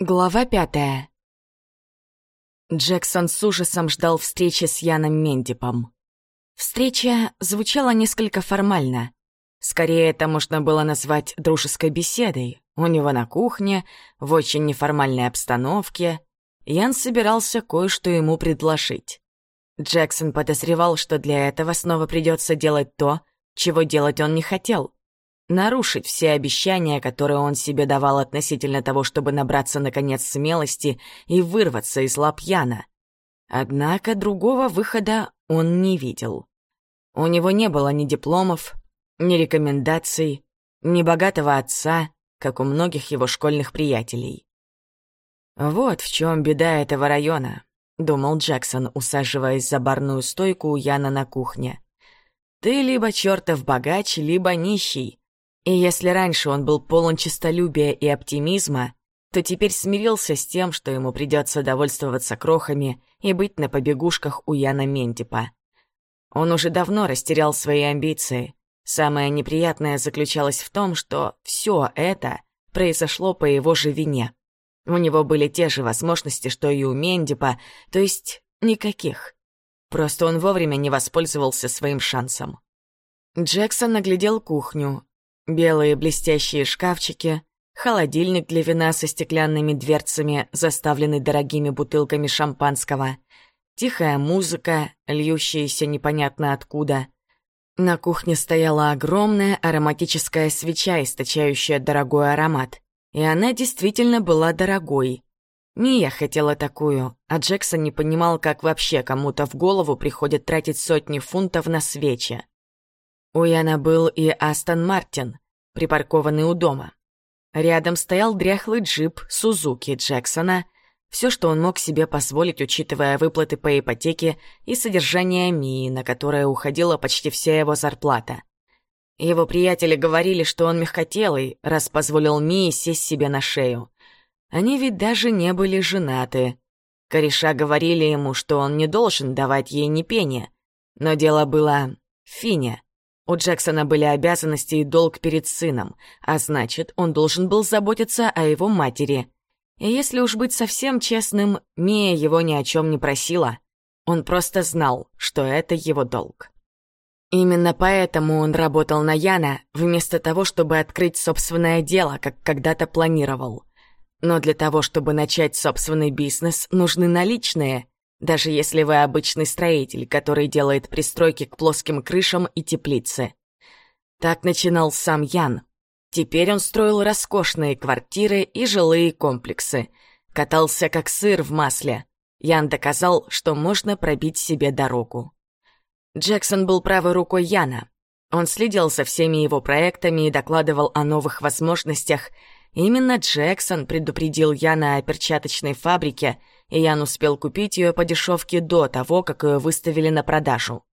Глава пятая. Джексон с ужасом ждал встречи с Яном Мендипом. Встреча звучала несколько формально. Скорее, это можно было назвать дружеской беседой. У него на кухне, в очень неформальной обстановке. Ян собирался кое-что ему предложить. Джексон подозревал, что для этого снова придется делать то, чего делать он не хотел нарушить все обещания, которые он себе давал относительно того, чтобы набраться, наконец, смелости и вырваться из лап Яна. Однако другого выхода он не видел. У него не было ни дипломов, ни рекомендаций, ни богатого отца, как у многих его школьных приятелей. «Вот в чем беда этого района», — думал Джексон, усаживаясь за барную стойку у Яна на кухне. «Ты либо чертов богач, либо нищий, и если раньше он был полон честолюбия и оптимизма, то теперь смирился с тем, что ему придется довольствоваться крохами и быть на побегушках у Яна Ментипа. Он уже давно растерял свои амбиции. Самое неприятное заключалось в том, что все это произошло по его же вине. У него были те же возможности, что и у Мендипа, то есть никаких. Просто он вовремя не воспользовался своим шансом. Джексон наглядел кухню, Белые блестящие шкафчики, холодильник для вина со стеклянными дверцами, заставленный дорогими бутылками шампанского, тихая музыка, льющаяся непонятно откуда. На кухне стояла огромная ароматическая свеча, источающая дорогой аромат. И она действительно была дорогой. Мия хотела такую, а Джексон не понимал, как вообще кому-то в голову приходит тратить сотни фунтов на свечи. У Яна был и Астон Мартин, припаркованный у дома. Рядом стоял дряхлый джип Сузуки Джексона, все, что он мог себе позволить, учитывая выплаты по ипотеке и содержание Мии, на которое уходила почти вся его зарплата. Его приятели говорили, что он мягкотелый, раз позволил Мии сесть себе на шею. Они ведь даже не были женаты. Кореша говорили ему, что он не должен давать ей ни пени. Но дело было в Фине. У Джексона были обязанности и долг перед сыном, а значит, он должен был заботиться о его матери. И если уж быть совсем честным, Мия его ни о чем не просила. Он просто знал, что это его долг. Именно поэтому он работал на Яна, вместо того, чтобы открыть собственное дело, как когда-то планировал. Но для того, чтобы начать собственный бизнес, нужны наличные, даже если вы обычный строитель, который делает пристройки к плоским крышам и теплицы. Так начинал сам Ян. Теперь он строил роскошные квартиры и жилые комплексы. Катался как сыр в масле. Ян доказал, что можно пробить себе дорогу. Джексон был правой рукой Яна. Он следил за всеми его проектами и докладывал о новых возможностях. Именно Джексон предупредил Яна о перчаточной фабрике — и Ян успел купить ее по дешевке до того, как ее выставили на продажу.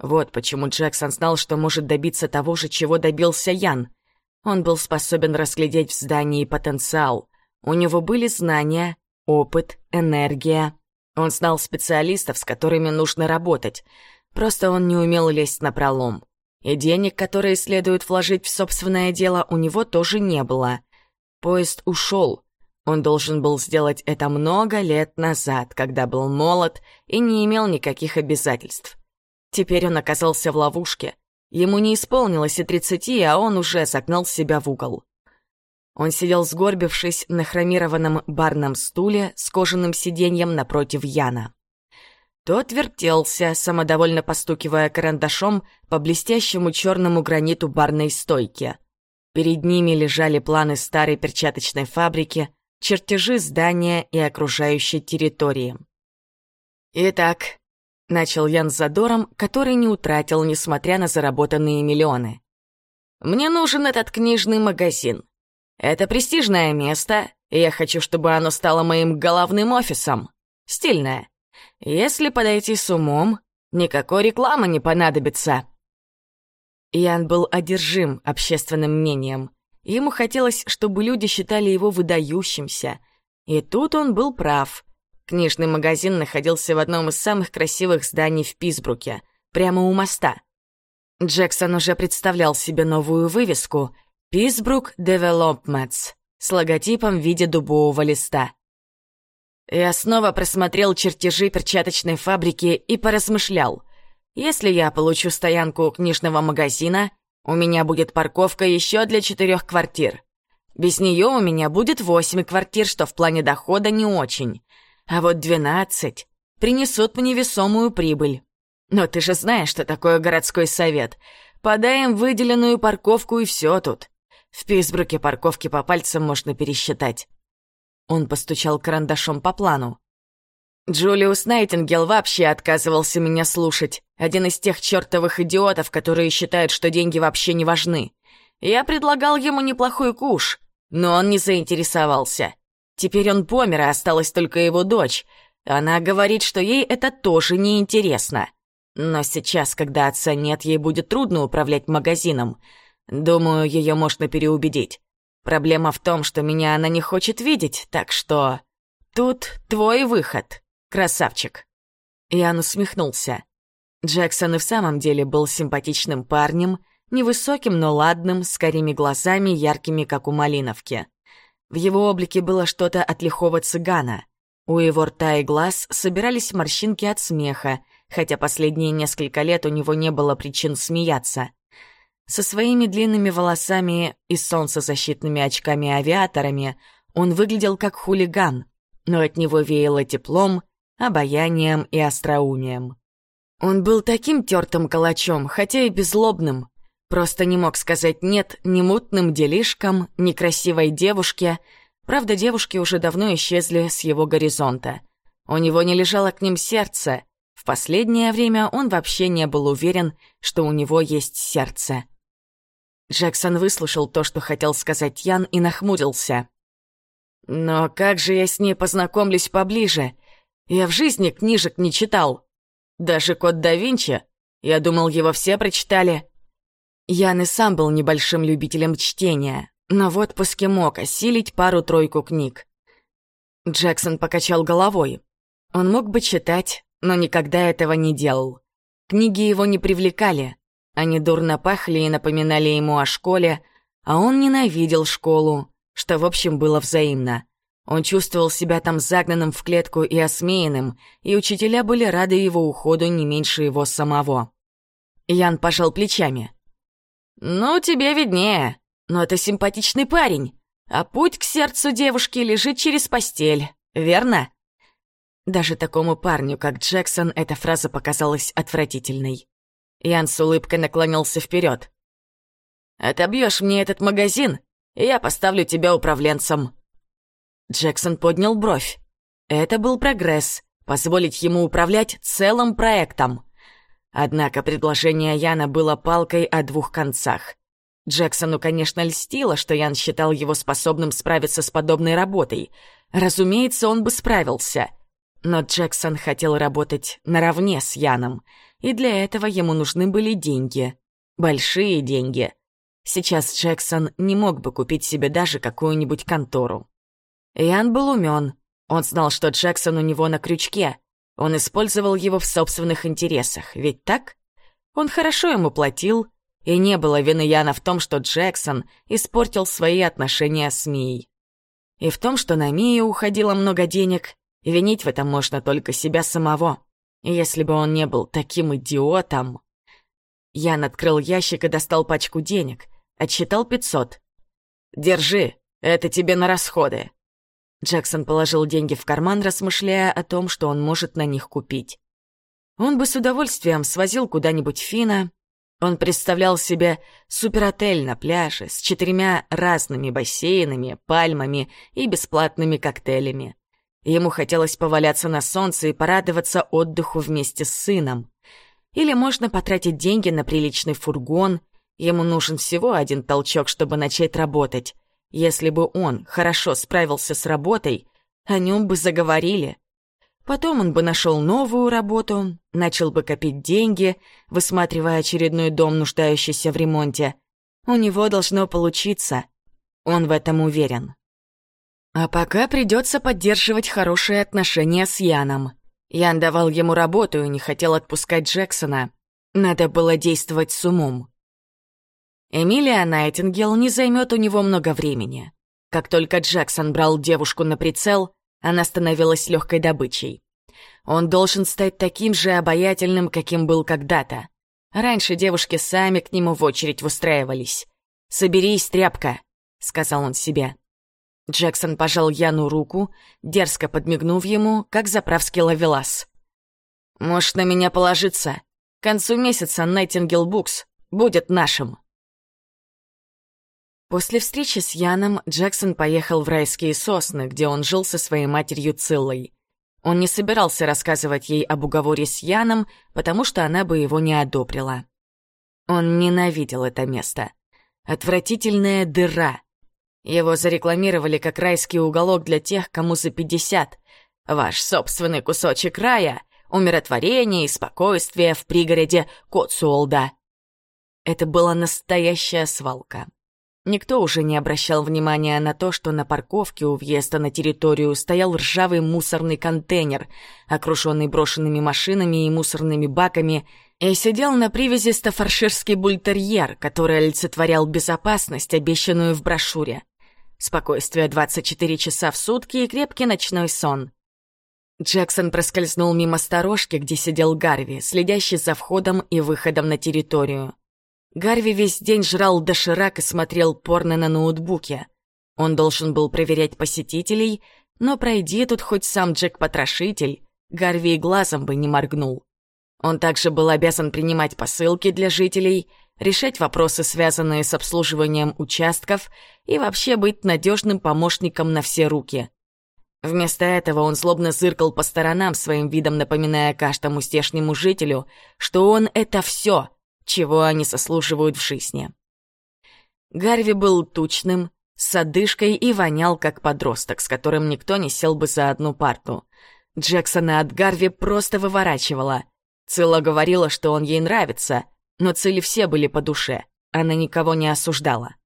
Вот почему Джексон знал, что может добиться того же, чего добился Ян. Он был способен разглядеть в здании потенциал. У него были знания, опыт, энергия. Он знал специалистов, с которыми нужно работать. Просто он не умел лезть на пролом. И денег, которые следует вложить в собственное дело, у него тоже не было. Поезд ушел, он должен был сделать это много лет назад, когда был молод и не имел никаких обязательств. Теперь он оказался в ловушке. Ему не исполнилось и тридцати, а он уже загнал себя в угол. Он сидел сгорбившись на хромированном барном стуле с кожаным сиденьем напротив Яна. Тот вертелся, самодовольно постукивая карандашом по блестящему черному граниту барной стойки. Перед ними лежали планы старой перчаточной фабрики, чертежи здания и окружающей территории. «Итак», — начал Ян с задором, который не утратил, несмотря на заработанные миллионы. «Мне нужен этот книжный магазин. Это престижное место, и я хочу, чтобы оно стало моим головным офисом. Стильное. Если подойти с умом, никакой рекламы не понадобится». Ян был одержим общественным мнением — Ему хотелось, чтобы люди считали его выдающимся. И тут он был прав. Книжный магазин находился в одном из самых красивых зданий в Писбруке, прямо у моста. Джексон уже представлял себе новую вывеску «Писбрук Developments». с логотипом в виде дубового листа. Я снова просмотрел чертежи перчаточной фабрики и поразмышлял. Если я получу стоянку книжного магазина, у меня будет парковка еще для четырех квартир. Без нее у меня будет восемь квартир, что в плане дохода не очень. А вот двенадцать принесут мне весомую прибыль. Но ты же знаешь, что такое городской совет. Подаем выделенную парковку и все тут. В Писбруке парковки по пальцам можно пересчитать. Он постучал карандашом по плану. Джулиус Найтингел вообще отказывался меня слушать. Один из тех чертовых идиотов, которые считают, что деньги вообще не важны. Я предлагал ему неплохой куш, но он не заинтересовался. Теперь он помер, а осталась только его дочь. Она говорит, что ей это тоже не интересно. Но сейчас, когда отца нет, ей будет трудно управлять магазином. Думаю, ее можно переубедить. Проблема в том, что меня она не хочет видеть, так что... Тут твой выход, красавчик. Ян усмехнулся. Джексон и в самом деле был симпатичным парнем, Невысоким, но ладным, с карими глазами, яркими, как у малиновки. В его облике было что-то от лихого цыгана. У его рта и глаз собирались морщинки от смеха, хотя последние несколько лет у него не было причин смеяться. Со своими длинными волосами и солнцезащитными очками-авиаторами он выглядел как хулиган, но от него веяло теплом, обаянием и остроумием. Он был таким тертым калачом, хотя и беззлобным, Просто не мог сказать «нет» ни мутным делишкам, ни красивой девушке. Правда, девушки уже давно исчезли с его горизонта. У него не лежало к ним сердце. В последнее время он вообще не был уверен, что у него есть сердце. Джексон выслушал то, что хотел сказать Ян, и нахмурился. «Но как же я с ней познакомлюсь поближе? Я в жизни книжек не читал. Даже «Код да Винчи», я думал, его все прочитали. Ян и сам был небольшим любителем чтения, но в отпуске мог осилить пару-тройку книг. Джексон покачал головой. Он мог бы читать, но никогда этого не делал. Книги его не привлекали. Они дурно пахли и напоминали ему о школе, а он ненавидел школу, что, в общем, было взаимно. Он чувствовал себя там загнанным в клетку и осмеянным, и учителя были рады его уходу не меньше его самого. Ян пожал плечами. «Ну, тебе виднее. Но это симпатичный парень. А путь к сердцу девушки лежит через постель, верно?» Даже такому парню, как Джексон, эта фраза показалась отвратительной. Ян с улыбкой наклонился вперед. «Отобьешь мне этот магазин, и я поставлю тебя управленцем». Джексон поднял бровь. Это был прогресс, позволить ему управлять целым проектом. Однако предложение Яна было палкой о двух концах. Джексону, конечно, льстило, что Ян считал его способным справиться с подобной работой. Разумеется, он бы справился. Но Джексон хотел работать наравне с Яном, и для этого ему нужны были деньги. Большие деньги. Сейчас Джексон не мог бы купить себе даже какую-нибудь контору. Ян был умен. Он знал, что Джексон у него на крючке, он использовал его в собственных интересах, ведь так? Он хорошо ему платил, и не было вины Яна в том, что Джексон испортил свои отношения с Мией. И в том, что на Мию уходило много денег, винить в этом можно только себя самого. Если бы он не был таким идиотом... Ян открыл ящик и достал пачку денег, отсчитал пятьсот. «Держи, это тебе на расходы. Джексон положил деньги в карман, размышляя о том, что он может на них купить. Он бы с удовольствием свозил куда-нибудь Фина. Он представлял себе суперотель на пляже с четырьмя разными бассейнами, пальмами и бесплатными коктейлями. Ему хотелось поваляться на солнце и порадоваться отдыху вместе с сыном. Или можно потратить деньги на приличный фургон. Ему нужен всего один толчок, чтобы начать работать. Если бы он хорошо справился с работой, о нем бы заговорили. Потом он бы нашел новую работу, начал бы копить деньги, высматривая очередной дом, нуждающийся в ремонте. У него должно получиться. Он в этом уверен. А пока придется поддерживать хорошие отношения с Яном. Ян давал ему работу и не хотел отпускать Джексона. Надо было действовать с умом. Эмилия Найтингел не займет у него много времени. Как только Джексон брал девушку на прицел, она становилась легкой добычей. Он должен стать таким же обаятельным, каким был когда-то. Раньше девушки сами к нему в очередь выстраивались. «Соберись, тряпка», — сказал он себе. Джексон пожал Яну руку, дерзко подмигнув ему, как заправский ловелас. «Можешь на меня положиться. К концу месяца Найтингел Букс будет нашим». После встречи с Яном Джексон поехал в райские сосны, где он жил со своей матерью Циллой. Он не собирался рассказывать ей об уговоре с Яном, потому что она бы его не одобрила. Он ненавидел это место. Отвратительная дыра. Его зарекламировали как райский уголок для тех, кому за пятьдесят. Ваш собственный кусочек рая, умиротворение и спокойствие в пригороде Котсуолда. Это была настоящая свалка. Никто уже не обращал внимания на то, что на парковке у въезда на территорию стоял ржавый мусорный контейнер, окруженный брошенными машинами и мусорными баками, и сидел на привязи стафарширский бультерьер, который олицетворял безопасность, обещанную в брошюре. Спокойствие 24 часа в сутки и крепкий ночной сон. Джексон проскользнул мимо сторожки, где сидел Гарви, следящий за входом и выходом на территорию. Гарви весь день жрал доширак и смотрел порно на ноутбуке. Он должен был проверять посетителей, но пройди тут хоть сам Джек-потрошитель, Гарви и глазом бы не моргнул. Он также был обязан принимать посылки для жителей, решать вопросы, связанные с обслуживанием участков, и вообще быть надежным помощником на все руки. Вместо этого он злобно зыркал по сторонам, своим видом напоминая каждому стешнему жителю, что он — это все — чего они сослуживают в жизни. Гарви был тучным, с одышкой и вонял, как подросток, с которым никто не сел бы за одну парту. Джексона от Гарви просто выворачивала. Цилла говорила, что он ей нравится, но цели все были по душе, она никого не осуждала.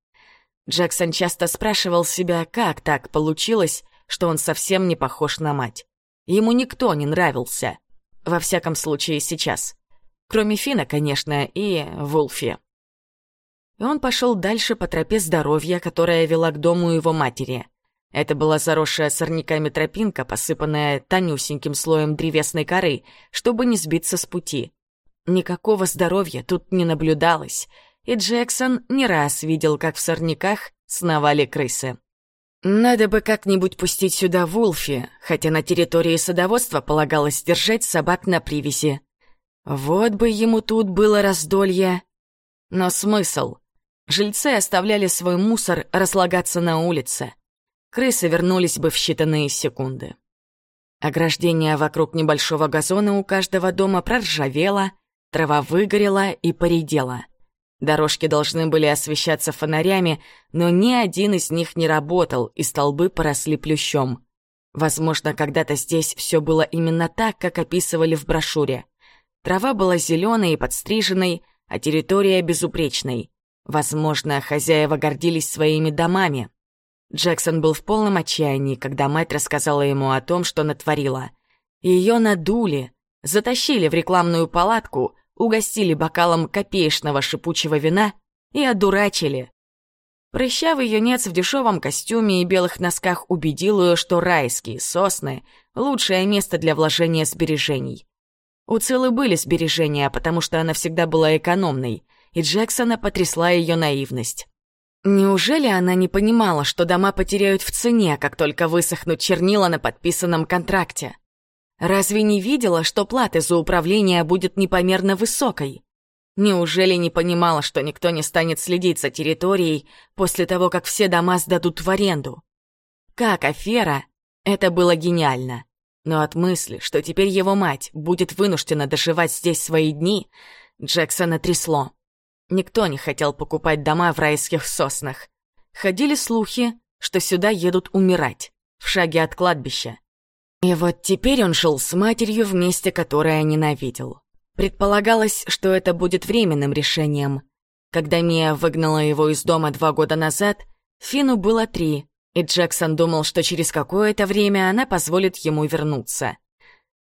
Джексон часто спрашивал себя, как так получилось, что он совсем не похож на мать. Ему никто не нравился. Во всяком случае, сейчас. Кроме Фина, конечно, и Вулфи. И он пошел дальше по тропе здоровья, которая вела к дому его матери. Это была заросшая сорняками тропинка, посыпанная тонюсеньким слоем древесной коры, чтобы не сбиться с пути. Никакого здоровья тут не наблюдалось, и Джексон не раз видел, как в сорняках сновали крысы. Надо бы как-нибудь пустить сюда Вулфи, хотя на территории садоводства полагалось держать собак на привязи. Вот бы ему тут было раздолье. Но смысл? Жильцы оставляли свой мусор разлагаться на улице. Крысы вернулись бы в считанные секунды. Ограждение вокруг небольшого газона у каждого дома проржавело, трава выгорела и поредела. Дорожки должны были освещаться фонарями, но ни один из них не работал, и столбы поросли плющом. Возможно, когда-то здесь все было именно так, как описывали в брошюре. Трава была зеленой и подстриженной, а территория безупречной. Возможно, хозяева гордились своими домами. Джексон был в полном отчаянии, когда мать рассказала ему о том, что натворила. Ее надули, затащили в рекламную палатку, угостили бокалом копеечного шипучего вина и одурачили. Прыщавый юнец в дешевом костюме и белых носках убедил ее, что райские сосны — лучшее место для вложения сбережений. У Циллы были сбережения, потому что она всегда была экономной, и Джексона потрясла ее наивность. Неужели она не понимала, что дома потеряют в цене, как только высохнут чернила на подписанном контракте? Разве не видела, что плата за управление будет непомерно высокой? Неужели не понимала, что никто не станет следить за территорией после того, как все дома сдадут в аренду? Как афера, это было гениально. Но от мысли, что теперь его мать будет вынуждена доживать здесь свои дни, Джексона трясло. Никто не хотел покупать дома в райских соснах. Ходили слухи, что сюда едут умирать, в шаге от кладбища. И вот теперь он жил с матерью в месте, которое ненавидел. Предполагалось, что это будет временным решением. Когда Мия выгнала его из дома два года назад, Фину было три, и Джексон думал, что через какое-то время она позволит ему вернуться.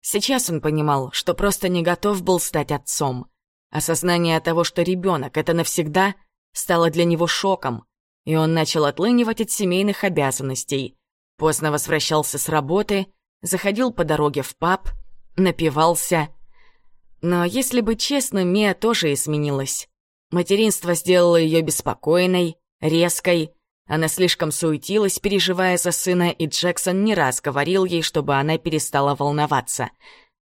Сейчас он понимал, что просто не готов был стать отцом. Осознание того, что ребенок — это навсегда, стало для него шоком. и он начал отлынивать от семейных обязанностей. Поздно возвращался с работы, заходил по дороге в паб, напивался. Но, если быть честным, Мия тоже изменилась. Материнство сделало ее беспокойной, резкой. Она слишком суетилась, переживая за сына, и Джексон не раз говорил ей, чтобы она перестала волноваться.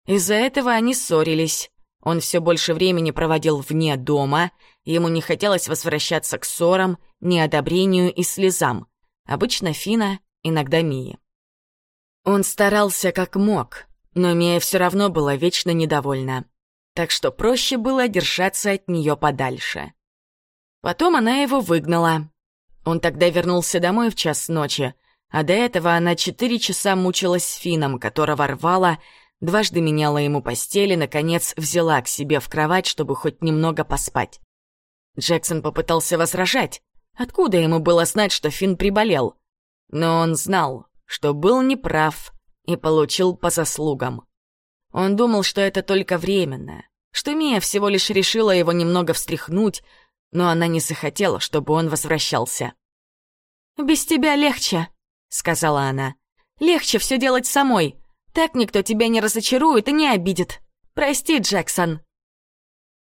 Из-за этого они ссорились. Он все больше времени проводил вне дома, ему не хотелось возвращаться к ссорам, неодобрению и слезам. Обычно Фина, иногда Мия. Он старался как мог, но Мия все равно была вечно недовольна. Так что проще было держаться от нее подальше. Потом она его выгнала. Он тогда вернулся домой в час ночи, а до этого она четыре часа мучилась с Фином, которого рвала, дважды меняла ему постели, наконец взяла к себе в кровать, чтобы хоть немного поспать. Джексон попытался возражать. Откуда ему было знать, что Финн приболел? Но он знал, что был неправ и получил по заслугам. Он думал, что это только временно, что Мия всего лишь решила его немного встряхнуть, но она не захотела, чтобы он возвращался. «Без тебя легче», — сказала она. «Легче все делать самой. Так никто тебя не разочарует и не обидит. Прости, Джексон».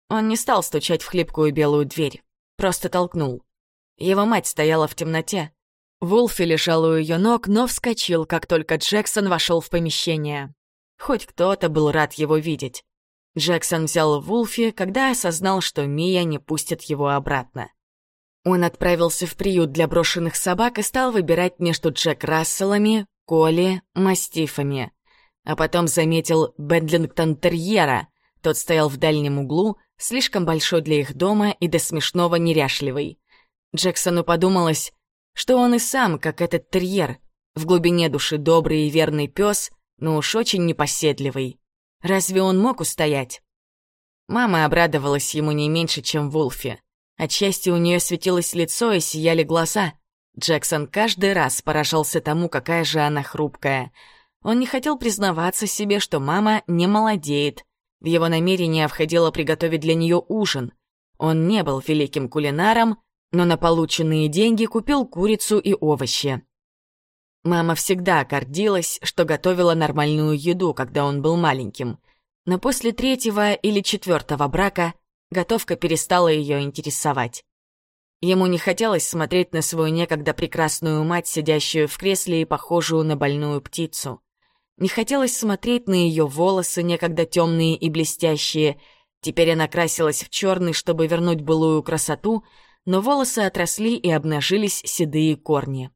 Он не стал стучать в хлипкую белую дверь, просто толкнул. Его мать стояла в темноте. Вулфи лежал у ее ног, но вскочил, как только Джексон вошел в помещение. Хоть кто-то был рад его видеть. Джексон взял Вулфи, когда осознал, что Мия не пустит его обратно. Он отправился в приют для брошенных собак и стал выбирать между Джек Расселами, Коли, Мастифами а потом заметил Бендлингтон-терьера. Тот стоял в дальнем углу, слишком большой для их дома и до смешного неряшливый. Джексону подумалось, что он и сам, как этот терьер, в глубине души добрый и верный пес, но уж очень непоседливый. Разве он мог устоять? Мама обрадовалась ему не меньше, чем Вулфи. Отчасти у нее светилось лицо и сияли глаза. Джексон каждый раз поражался тому, какая же она хрупкая — он не хотел признаваться себе, что мама не молодеет. В его намерение входило приготовить для нее ужин. Он не был великим кулинаром, но на полученные деньги купил курицу и овощи. Мама всегда гордилась, что готовила нормальную еду, когда он был маленьким. Но после третьего или четвертого брака готовка перестала ее интересовать. Ему не хотелось смотреть на свою некогда прекрасную мать, сидящую в кресле и похожую на больную птицу. Не хотелось смотреть на ее волосы, некогда темные и блестящие. Теперь она красилась в черный, чтобы вернуть былую красоту, но волосы отросли и обнажились седые корни.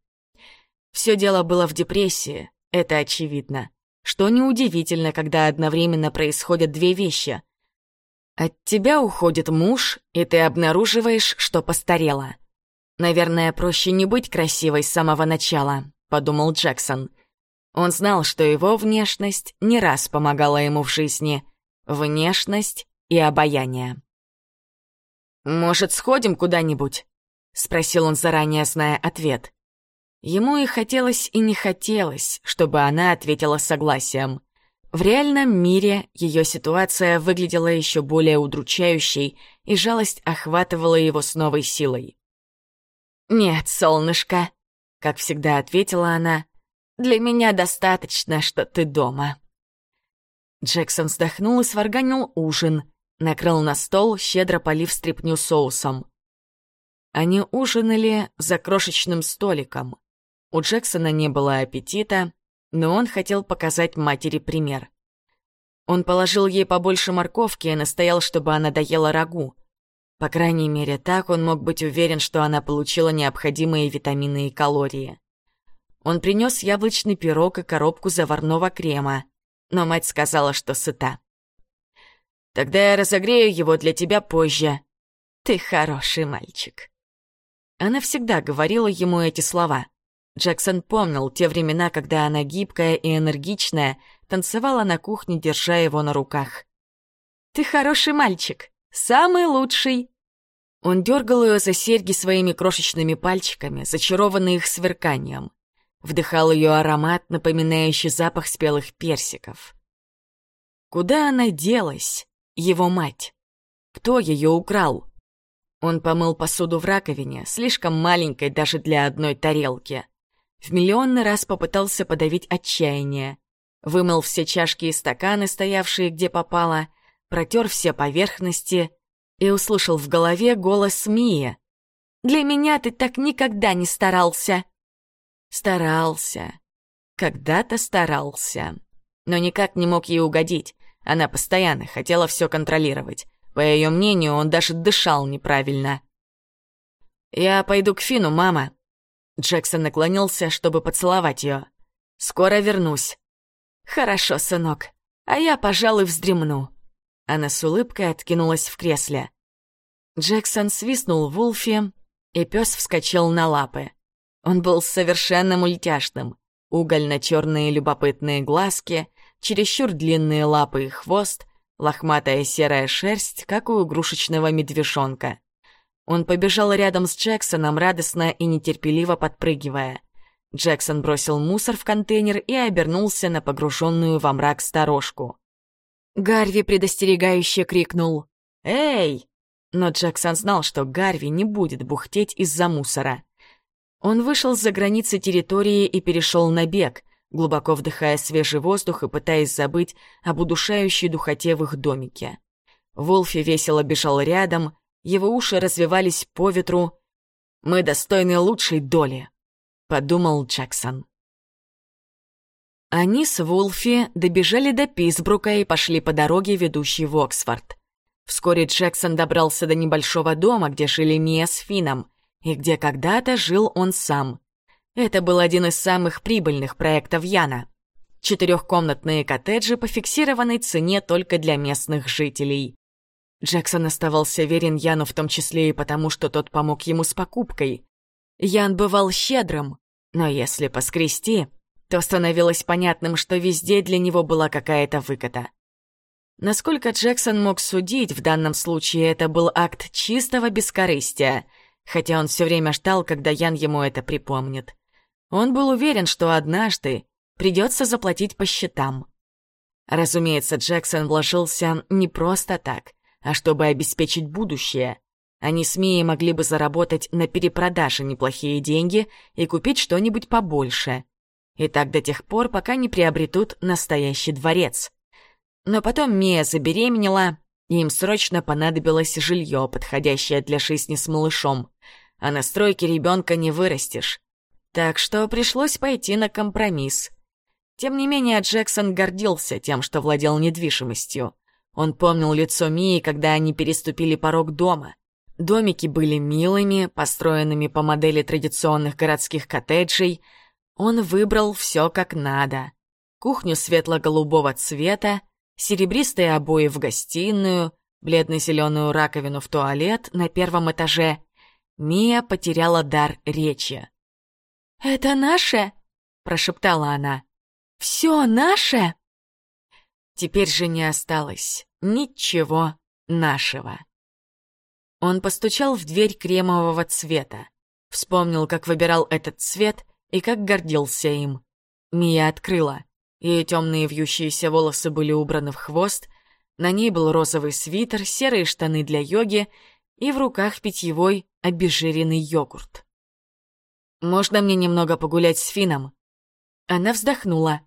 Все дело было в депрессии, это очевидно. Что неудивительно, когда одновременно происходят две вещи. От тебя уходит муж, и ты обнаруживаешь, что постарела. Наверное, проще не быть красивой с самого начала, подумал Джексон. Он знал, что его внешность не раз помогала ему в жизни. Внешность и обаяние. «Может, сходим куда-нибудь?» — спросил он, заранее зная ответ. Ему и хотелось, и не хотелось, чтобы она ответила согласием. В реальном мире ее ситуация выглядела еще более удручающей, и жалость охватывала его с новой силой. «Нет, солнышко», — как всегда ответила она, для меня достаточно, что ты дома». Джексон вздохнул и сварганил ужин, накрыл на стол, щедро полив стряпню соусом. Они ужинали за крошечным столиком. У Джексона не было аппетита, но он хотел показать матери пример. Он положил ей побольше морковки и настоял, чтобы она доела рагу. По крайней мере, так он мог быть уверен, что она получила необходимые витамины и калории. Он принес яблочный пирог и коробку заварного крема, но мать сказала, что сыта. «Тогда я разогрею его для тебя позже. Ты хороший мальчик». Она всегда говорила ему эти слова. Джексон помнил те времена, когда она гибкая и энергичная, танцевала на кухне, держа его на руках. «Ты хороший мальчик, самый лучший!» Он дергал ее за серьги своими крошечными пальчиками, зачарованный их сверканием вдыхал ее аромат, напоминающий запах спелых персиков. Куда она делась, его мать? Кто ее украл? Он помыл посуду в раковине, слишком маленькой даже для одной тарелки. В миллионный раз попытался подавить отчаяние. Вымыл все чашки и стаканы, стоявшие где попало, протер все поверхности и услышал в голове голос Мии. «Для меня ты так никогда не старался!» Старался. Когда-то старался. Но никак не мог ей угодить. Она постоянно хотела все контролировать. По ее мнению, он даже дышал неправильно. «Я пойду к Фину, мама». Джексон наклонился, чтобы поцеловать ее. «Скоро вернусь». «Хорошо, сынок. А я, пожалуй, вздремну». Она с улыбкой откинулась в кресле. Джексон свистнул Вулфи, и пес вскочил на лапы. Он был совершенно мультяшным. Угольно-черные любопытные глазки, чересчур длинные лапы и хвост, лохматая серая шерсть, как у игрушечного медвежонка. Он побежал рядом с Джексоном, радостно и нетерпеливо подпрыгивая. Джексон бросил мусор в контейнер и обернулся на погруженную во мрак сторожку. Гарви предостерегающе крикнул «Эй!», но Джексон знал, что Гарви не будет бухтеть из-за мусора. Он вышел за границы территории и перешел на бег, глубоко вдыхая свежий воздух и пытаясь забыть об удушающей духоте в их домике. Волфи весело бежал рядом, его уши развивались по ветру. «Мы достойны лучшей доли», — подумал Джексон. Они с Вулфи добежали до Писбрука и пошли по дороге, ведущей в Оксфорд. Вскоре Джексон добрался до небольшого дома, где жили Мия с Фином и где когда-то жил он сам. Это был один из самых прибыльных проектов Яна. Четырехкомнатные коттеджи по фиксированной цене только для местных жителей. Джексон оставался верен Яну в том числе и потому, что тот помог ему с покупкой. Ян бывал щедрым, но если поскрести, то становилось понятным, что везде для него была какая-то выгода. Насколько Джексон мог судить, в данном случае это был акт чистого бескорыстия — хотя он все время ждал, когда Ян ему это припомнит. Он был уверен, что однажды придется заплатить по счетам. Разумеется, Джексон вложился не просто так, а чтобы обеспечить будущее. Они с Мией могли бы заработать на перепродаже неплохие деньги и купить что-нибудь побольше. И так до тех пор, пока не приобретут настоящий дворец. Но потом Мия забеременела, им срочно понадобилось жилье, подходящее для жизни с малышом. А на стройке ребенка не вырастешь. Так что пришлось пойти на компромисс. Тем не менее, Джексон гордился тем, что владел недвижимостью. Он помнил лицо Мии, когда они переступили порог дома. Домики были милыми, построенными по модели традиционных городских коттеджей. Он выбрал все как надо. Кухню светло-голубого цвета, серебристые обои в гостиную, бледно-зеленую раковину в туалет на первом этаже. Мия потеряла дар речи. «Это наше?» — прошептала она. «Все наше?» Теперь же не осталось ничего нашего. Он постучал в дверь кремового цвета. Вспомнил, как выбирал этот цвет и как гордился им. Мия открыла. Ее темные вьющиеся волосы были убраны в хвост, на ней был розовый свитер, серые штаны для йоги и в руках питьевой обезжиренный йогурт. «Можно мне немного погулять с Фином?» Она вздохнула.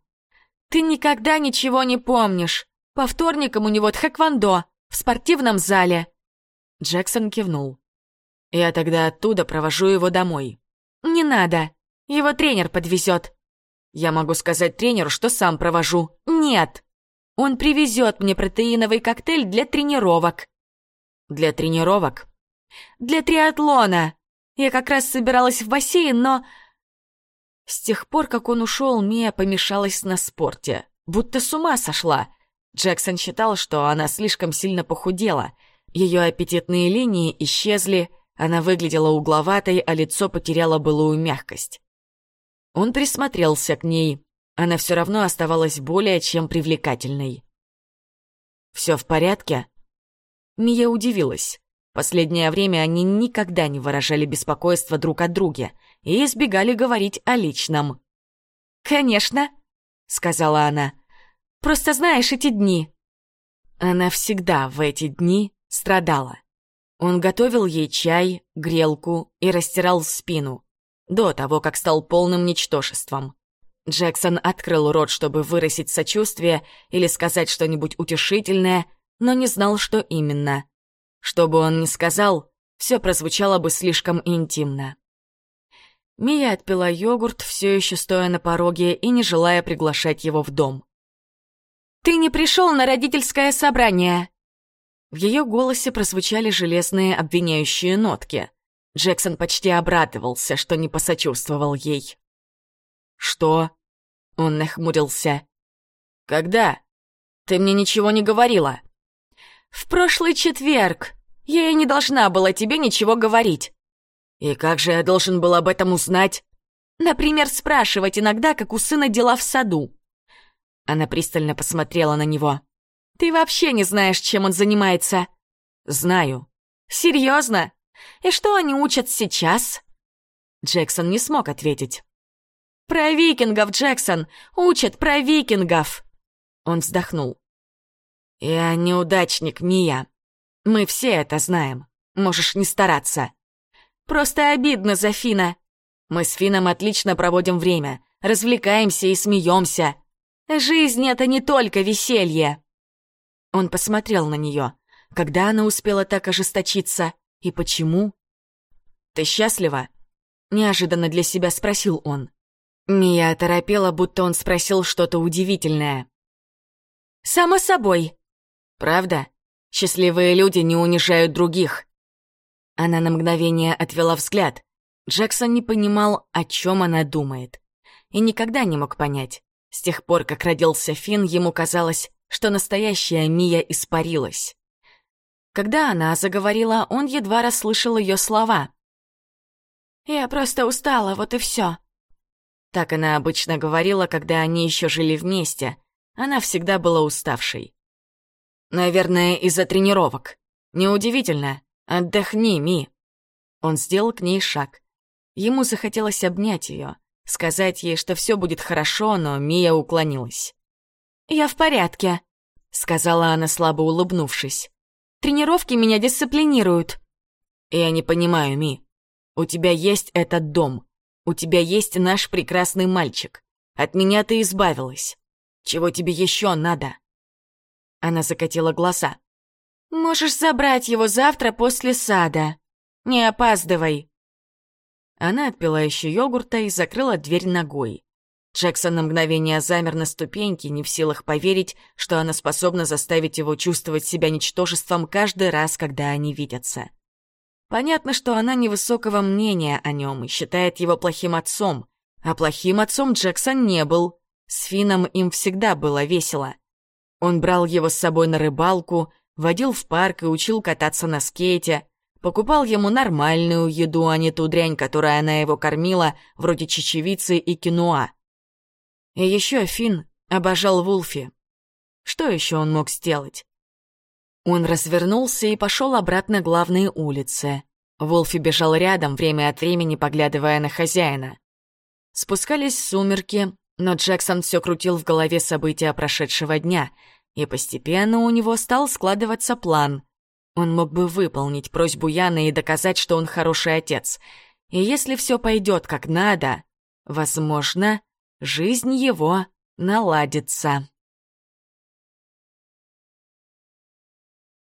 «Ты никогда ничего не помнишь. По вторникам у него тхэквондо в спортивном зале». Джексон кивнул. «Я тогда оттуда провожу его домой». «Не надо. Его тренер подвезет. Я могу сказать тренеру, что сам провожу. Нет! Он привезет мне протеиновый коктейль для тренировок. Для тренировок? Для триатлона. Я как раз собиралась в бассейн, но... С тех пор, как он ушел, Мия помешалась на спорте. Будто с ума сошла. Джексон считал, что она слишком сильно похудела. Ее аппетитные линии исчезли, она выглядела угловатой, а лицо потеряло былую мягкость. Он присмотрелся к ней. Она все равно оставалась более чем привлекательной. «Все в порядке?» Мия удивилась. Последнее время они никогда не выражали беспокойства друг о друге и избегали говорить о личном. «Конечно», — сказала она. «Просто знаешь эти дни». Она всегда в эти дни страдала. Он готовил ей чай, грелку и растирал спину, до того, как стал полным ничтожеством. Джексон открыл рот, чтобы выразить сочувствие или сказать что-нибудь утешительное, но не знал, что именно. Что бы он ни сказал, все прозвучало бы слишком интимно. Мия отпила йогурт, все еще стоя на пороге и не желая приглашать его в дом. «Ты не пришел на родительское собрание!» В ее голосе прозвучали железные обвиняющие нотки. Джексон почти обрадовался, что не посочувствовал ей. «Что?» Он нахмурился. «Когда? Ты мне ничего не говорила». «В прошлый четверг. Я и не должна была тебе ничего говорить». «И как же я должен был об этом узнать?» «Например, спрашивать иногда, как у сына дела в саду». Она пристально посмотрела на него. Ты вообще не знаешь, чем он занимается?» «Знаю». «Серьезно? И что они учат сейчас?» Джексон не смог ответить. «Про викингов, Джексон! Учат про викингов!» Он вздохнул. «Я неудачник, Мия. Мы все это знаем. Можешь не стараться. Просто обидно за Фина. Мы с Фином отлично проводим время, развлекаемся и смеемся. Жизнь — это не только веселье!» Он посмотрел на нее. Когда она успела так ожесточиться? И почему? «Ты счастлива?» Неожиданно для себя спросил он. Мия оторопела, будто он спросил что-то удивительное. «Само собой». «Правда? Счастливые люди не унижают других». Она на мгновение отвела взгляд. Джексон не понимал, о чем она думает. И никогда не мог понять. С тех пор, как родился Финн, ему казалось, что настоящая Мия испарилась. Когда она заговорила, он едва расслышал ее слова. «Я просто устала, вот и все». Так она обычно говорила, когда они еще жили вместе. Она всегда была уставшей. «Наверное, из-за тренировок. Неудивительно. Отдохни, Ми». Он сделал к ней шаг. Ему захотелось обнять ее, сказать ей, что все будет хорошо, но Мия уклонилась. «Я в порядке», — сказала она, слабо улыбнувшись. «Тренировки меня дисциплинируют». «Я не понимаю, Ми. У тебя есть этот дом. У тебя есть наш прекрасный мальчик. От меня ты избавилась. Чего тебе еще надо?» Она закатила глаза. «Можешь забрать его завтра после сада. Не опаздывай». Она отпила еще йогурта и закрыла дверь ногой. Джексон на мгновение замер на ступеньке, не в силах поверить, что она способна заставить его чувствовать себя ничтожеством каждый раз, когда они видятся. Понятно, что она невысокого мнения о нем и считает его плохим отцом, а плохим отцом Джексон не был. С Фином им всегда было весело. Он брал его с собой на рыбалку, водил в парк и учил кататься на скейте, покупал ему нормальную еду, а не ту дрянь, которой она его кормила, вроде чечевицы и киноа. И еще Финн обожал Вулфи. Что еще он мог сделать? Он развернулся и пошел обратно к главной улице. Вулфи бежал рядом, время от времени поглядывая на хозяина. Спускались сумерки, но Джексон все крутил в голове события прошедшего дня, и постепенно у него стал складываться план. Он мог бы выполнить просьбу Яны и доказать, что он хороший отец. И если все пойдет как надо, возможно, жизнь его наладится.